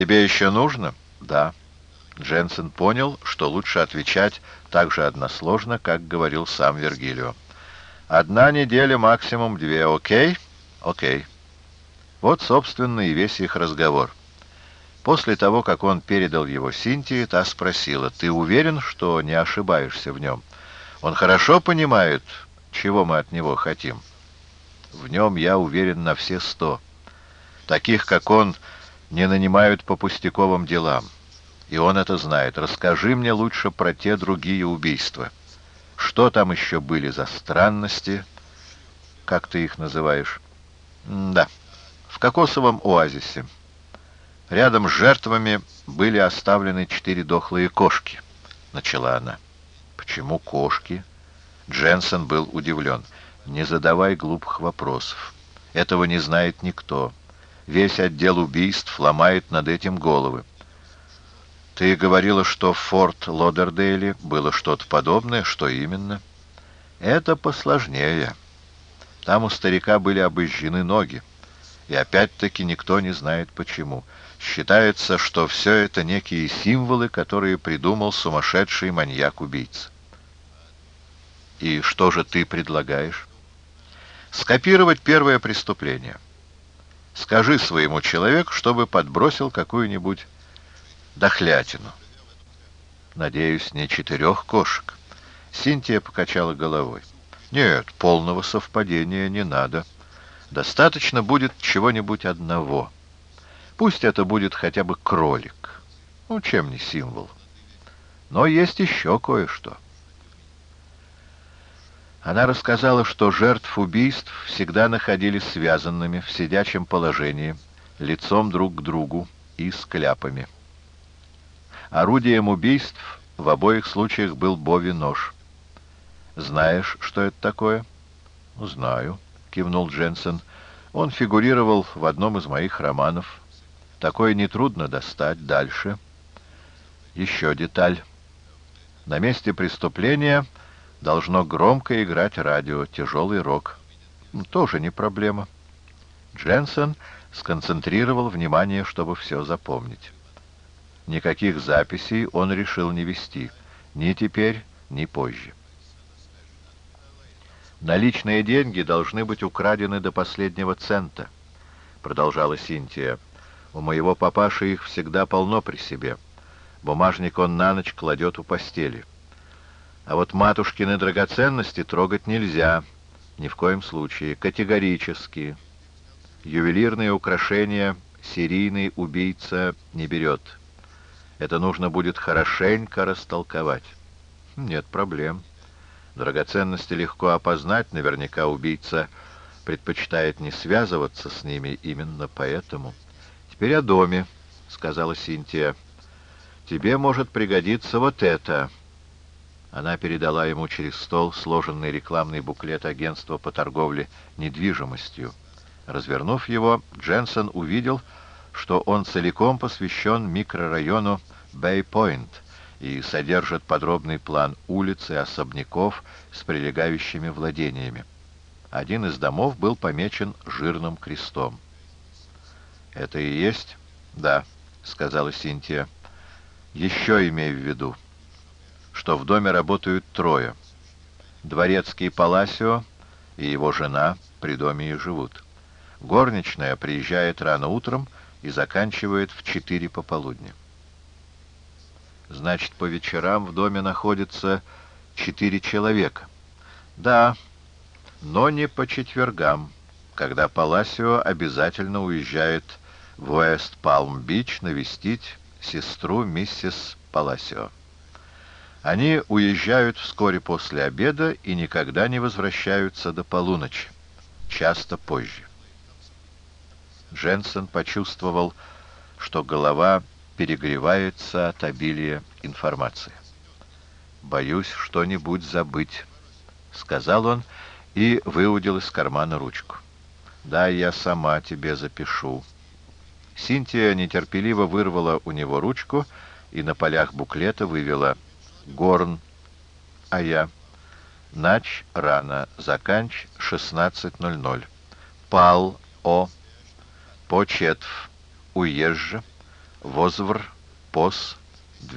«Тебе еще нужно?» «Да». Дженсен понял, что лучше отвечать так же односложно, как говорил сам Вергилио. «Одна неделя, максимум две, окей?» «Окей». Вот, собственно, и весь их разговор. После того, как он передал его Синтии, та спросила, «Ты уверен, что не ошибаешься в нем? Он хорошо понимает, чего мы от него хотим?» «В нем я уверен на все сто. Таких, как он, не нанимают по пустяковым делам. И он это знает. Расскажи мне лучше про те другие убийства. Что там еще были за странности? Как ты их называешь? М да, в кокосовом оазисе. Рядом с жертвами были оставлены четыре дохлые кошки, начала она. Почему кошки? Дженсен был удивлен. Не задавай глупых вопросов. Этого не знает никто. Весь отдел убийств ломает над этим головы. Ты говорила, что в Форт Лодердейле было что-то подобное. Что именно? Это посложнее. Там у старика были обожжены ноги. И опять-таки никто не знает почему. Считается, что все это некие символы, которые придумал сумасшедший маньяк-убийца. И что же ты предлагаешь? Скопировать первое преступление — Скажи своему человеку, чтобы подбросил какую-нибудь дохлятину. Надеюсь, не четырех кошек. Синтия покачала головой. Нет, полного совпадения не надо. Достаточно будет чего-нибудь одного. Пусть это будет хотя бы кролик. Ну, чем не символ. Но есть еще кое-что. Она рассказала, что жертв убийств всегда находились связанными в сидячем положении, лицом друг к другу и с кляпами. Орудием убийств в обоих случаях был Бови нож. «Знаешь, что это такое?» «Знаю», — кивнул Дженсен. «Он фигурировал в одном из моих романов. Такое нетрудно достать. Дальше. Еще деталь. На месте преступления должно громко играть радио, тяжелый рок. Ну, тоже не проблема. Дженсен сконцентрировал внимание, чтобы все запомнить. Никаких записей он решил не вести, ни теперь, ни позже. «Наличные деньги должны быть украдены до последнего цента», — продолжала Синтия. «У моего папаши их всегда полно при себе. Бумажник он на ночь кладет у постели». А вот матушкины драгоценности трогать нельзя, ни в коем случае, категорически. Ювелирные украшения серийный убийца не берет. Это нужно будет хорошенько растолковать. Нет проблем. Драгоценности легко опознать, наверняка убийца предпочитает не связываться с ними именно поэтому. «Теперь о доме», — сказала Синтия. «Тебе может пригодиться вот это». Она передала ему через стол сложенный рекламный буклет агентства по торговле недвижимостью. Развернув его, Дженсен увидел, что он целиком посвящен микрорайону Бэй-Пойнт и содержит подробный план улиц и особняков с прилегающими владениями. Один из домов был помечен жирным крестом. «Это и есть?» «Да», — сказала Синтия. «Еще имей в виду» что в доме работают трое. Дворецкий Паласио и его жена при доме и живут. Горничная приезжает рано утром и заканчивает в четыре пополудни. Значит, по вечерам в доме находится четыре человека. Да, но не по четвергам, когда Паласио обязательно уезжает в Уэст-Палм-Бич навестить сестру миссис Паласио. Они уезжают вскоре после обеда и никогда не возвращаются до полуночи, часто позже. Дженсен почувствовал, что голова перегревается от обилия информации. «Боюсь что-нибудь забыть», — сказал он и выудил из кармана ручку. «Да, я сама тебе запишу». Синтия нетерпеливо вырвала у него ручку и на полях буклета вывела Горн, а я. Нач рано, заканч 16.00. Пал, О, Почетв, уезжа, возвр, пос,